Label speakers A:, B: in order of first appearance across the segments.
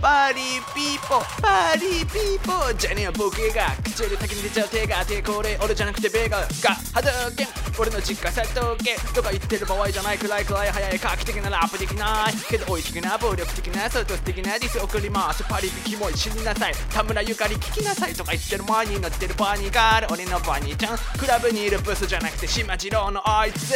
A: パーリーピーポーパーリーピーポーじゃねえボケが口より先に出ちゃう手が手これ俺じゃなくてベーガが波動拳俺の実家さっとけとか言ってる場合じゃないくらいくらい早い画期的なラップできないけど美味しくな暴力的な相当的なディス送りますパリピキモい死になさい田村ゆかり聞きなさいとか言ってる前に乗ってるバニーガール俺のバニーちゃん。クラブにいるブスじゃなくて島次郎のあいつ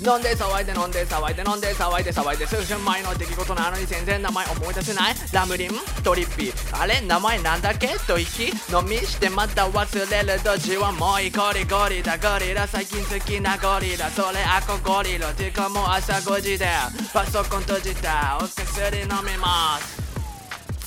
A: 飲んで騒いで飲んで騒いで飲んで騒いで騒いで数分前の出来事なのに全然名前思い出せない？ラムリントリッピーあれ？名前なんだっけ？と息飲みしてまた忘れるドジはもういゴリゴリだゴリラ。最近好きなゴリラ。それあこゴリラ。てかもう朝5時で。パソコン閉じたお薬飲みます。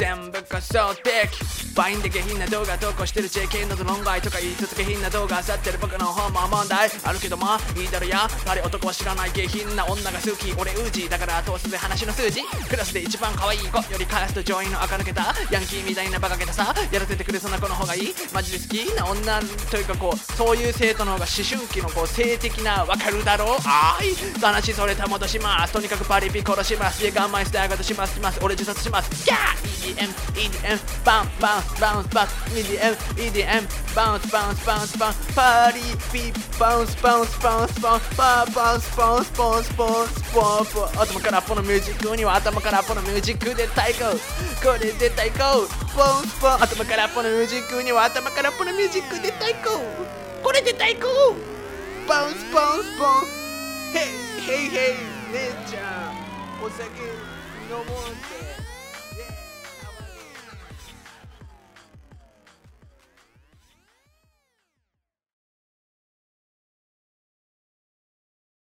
A: 全部こそ的。バインで下品な動画投稿してる JK のドロンガイとか言い続け品な動画漁ってる僕の方も問題。あるけどまあいいだろやあれ男は知らない下品な女が好き俺ウージーだから通すで話の数字。クラスで一番可愛い子よりカースト上位の垢抜けた。ヤンキーみたいなバカげたさ。やらせてくれそうな子の方がいい。マジで好きな女というかこうそういう生徒の方が思春期のこう性的なわかるだろう。あーい。話それた戻します。とにかくパリピ殺します。家がマイスターガードします。します。俺自殺します。キャー! EDM EDM バウンバウンバウンバウン EDM EDM バウンスバウンスバウンスバウンパリピバウンスバウンスバウンスバウンバウンスバウンスバウンスバウンスバウンスバウン頭からポのミュージックには頭からポのミュージックで太鼓これで太鼓バウンスバウン頭からポのミュージックには頭からポのミュージックで太鼓これで太鼓バウンスバウンスバウンスヘイヘイヘイ姉ちゃんお酒飲もうぜ。